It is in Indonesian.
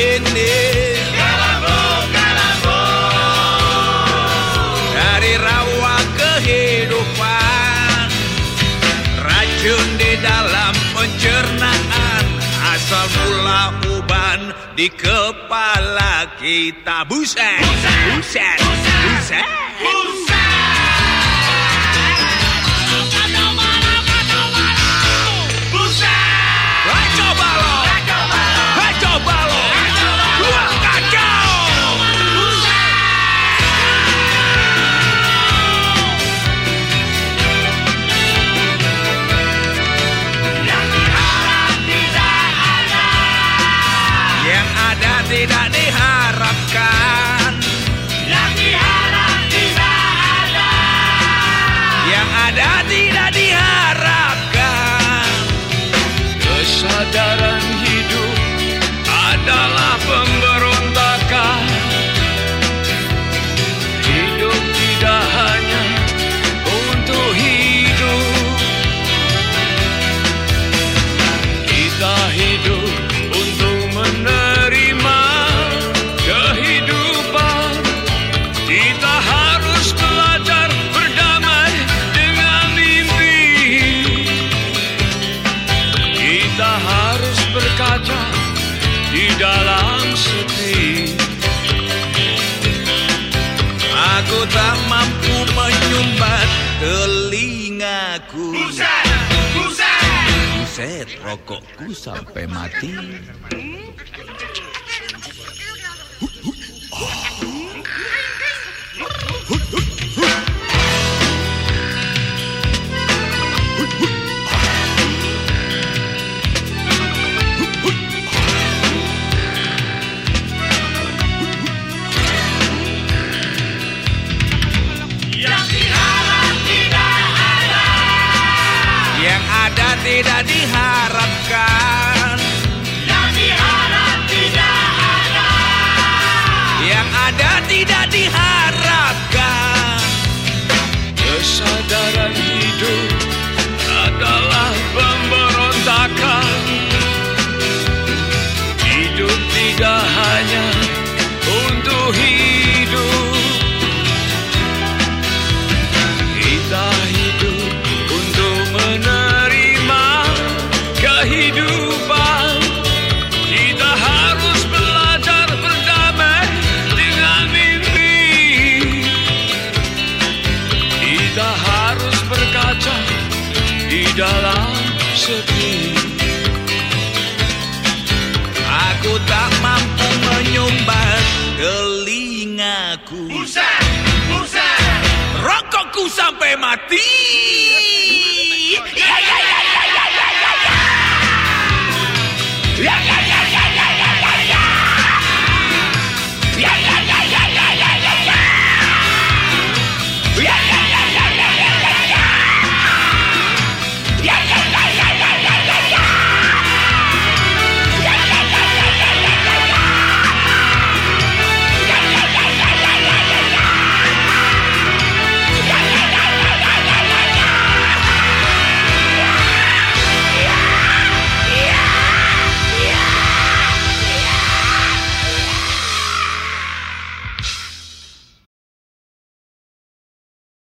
dengar kisah macam ini Dari rawa kehidupan Racun di dalam pencernaan Asal mula uban di kepala kita. Buset, buset, buset, Hai ada tidak diharapkan Yang ada tidak diharapkan sepi Aku tak mampu menyumbat telingaku. Buset, rokokku sampai mati tidak diharapkan Yang ada tidak diharapkan. Kesadaran hidup adalah pemberontakan. Hidup tidak hanya untuk hidup kita harus berkaca di dalam sepi. Aku tak mampu menyumbat telingaku. Rokokku sampai mati